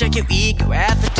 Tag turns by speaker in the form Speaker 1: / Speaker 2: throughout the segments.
Speaker 1: check your ego at the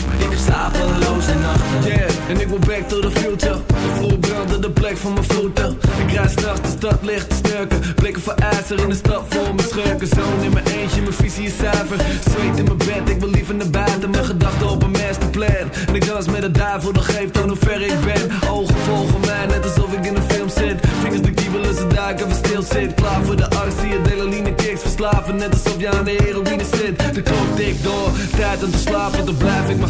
Speaker 2: ik heb slapeloze nachten.
Speaker 3: Yeah, en ik wil back to the future. De brandde de plek van mijn voeten. Ik rijd s'nachts de stad licht te snurken Blikken voor ijzer in de stad voor mijn schurken. Zoon in mijn eentje, mijn visie is zuiver. Zweet in mijn bed, ik wil liever naar buiten. Mijn gedachten op een masterplan. En ik dans met de duivel, dat geeft aan hoe ver ik ben. Ogen volgen mij, net alsof ik in een film zit. Vingers de kiebelen, ze duiken, even stil zit Klaar voor de arts, zie je kicks Verslaven, net alsof je aan de heroïne zit. De klok tikt door, tijd om te slapen Dan blijf ik maar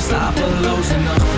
Speaker 2: slapeloze nachten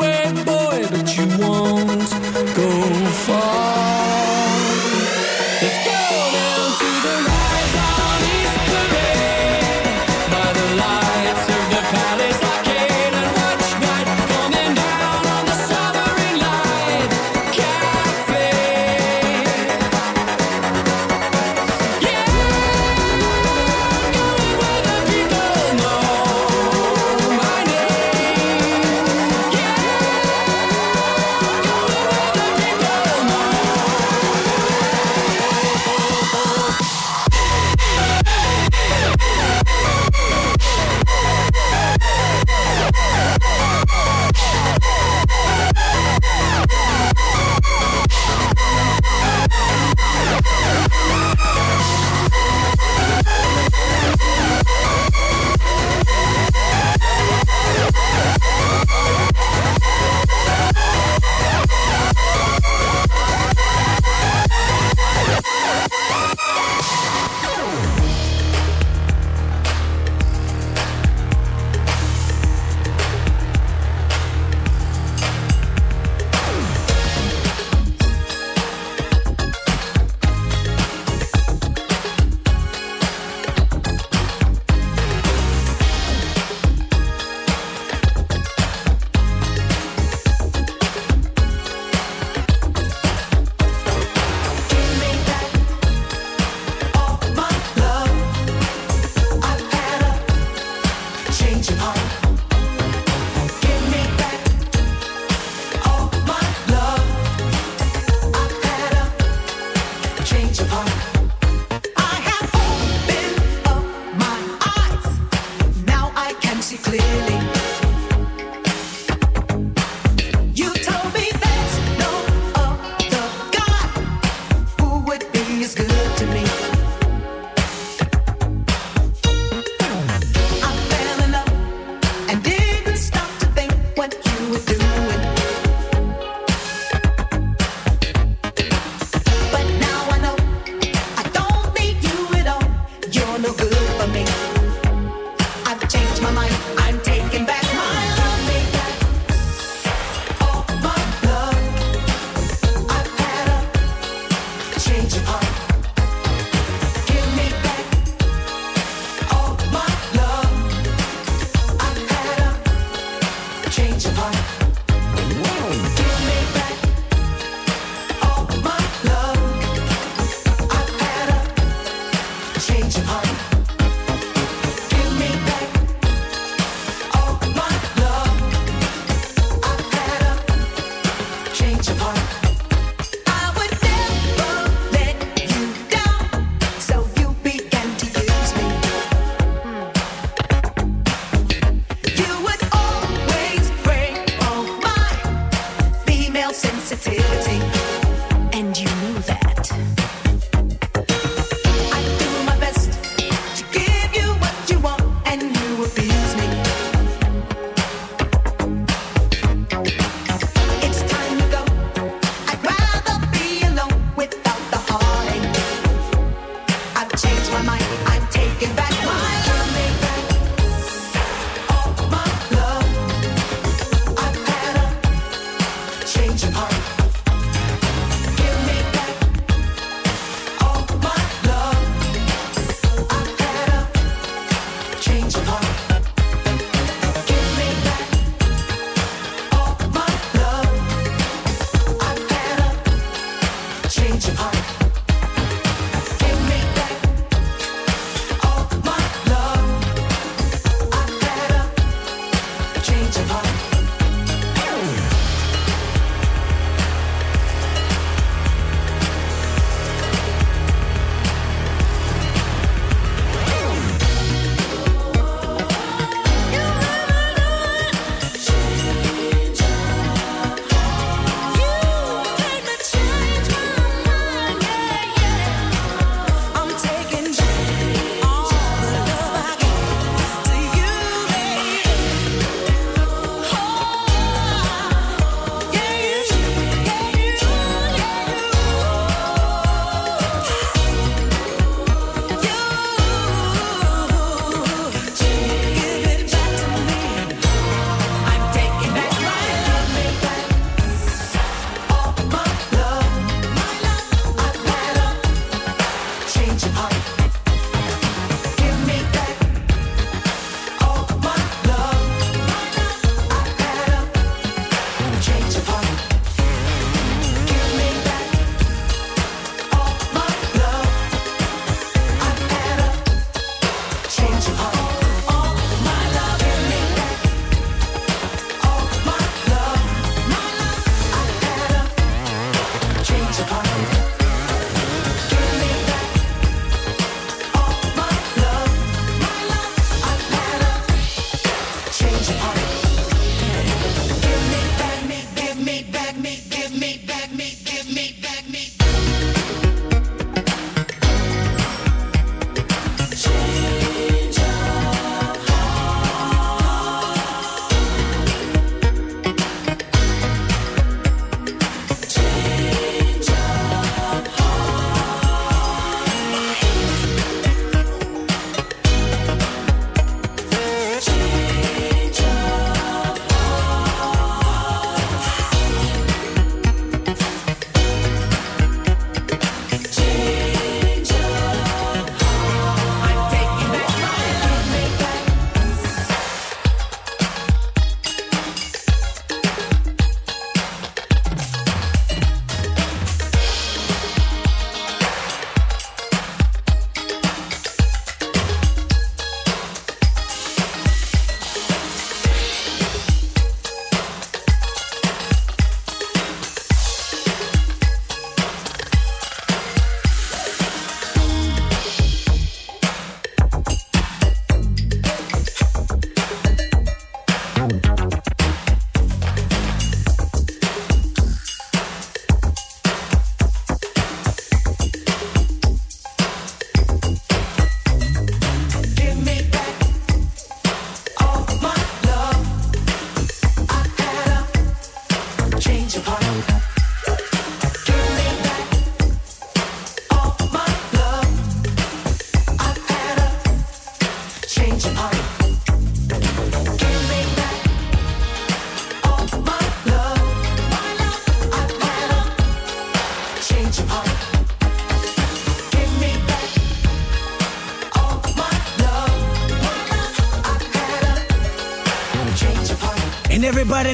Speaker 4: Me back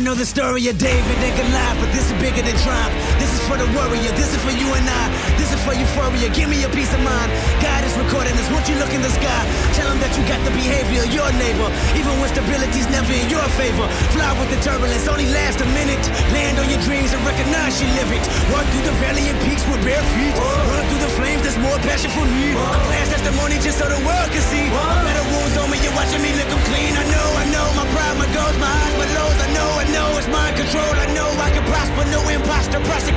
Speaker 5: know the story of David and Goliath, but this is bigger than triumph. This is for the warrior, this is for you and I. This is for euphoria, give me a peace of mind. God is recording this, won't you look in the sky? Tell him that you got the behavior of your neighbor, even when stability's never in your favor. Fly with the turbulence, only last a minute. Land on your dreams and recognize you live it. Walk through the valley and peaks with bare feet. Run through the flames, there's more passion for me. A glass testimony just so the world can see. Better wounds on me, you're watching me lick them clean. I know, I know, my pride, my goals, my highs, my lows. I know, I know, it's mind control. I know I can prosper, no imposter. Prosecute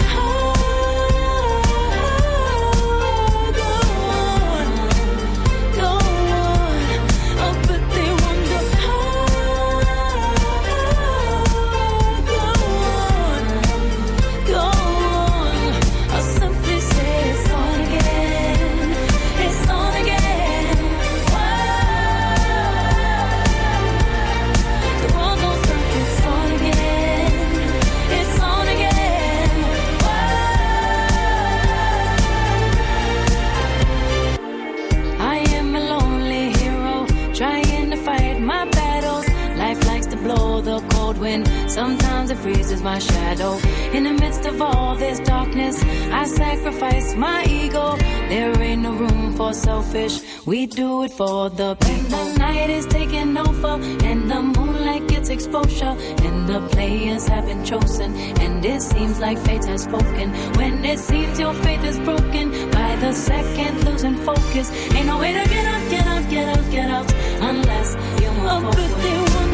Speaker 6: do it for the people. The night is taking over, and the moonlight gets exposure. And the players have been chosen, and it seems like fate has spoken. When it seems your faith is broken, by the second losing focus. Ain't no way to get up, get up, get up, get up, unless you move forward.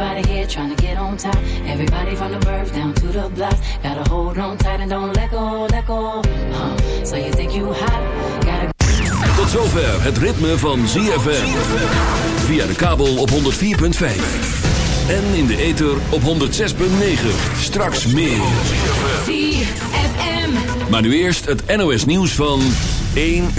Speaker 6: Everybody here trying to get on top. Everybody from the birth down to the block. Gotta hold on tight and don't let go, let go. Uh, so you think you hot? Gotta
Speaker 7: Tot zover het ritme van ZFM. Via de kabel op 104.5. En in de ether op 106.9. Straks meer.
Speaker 8: ZFM.
Speaker 7: Maar nu eerst het NOS nieuws van 1 uur.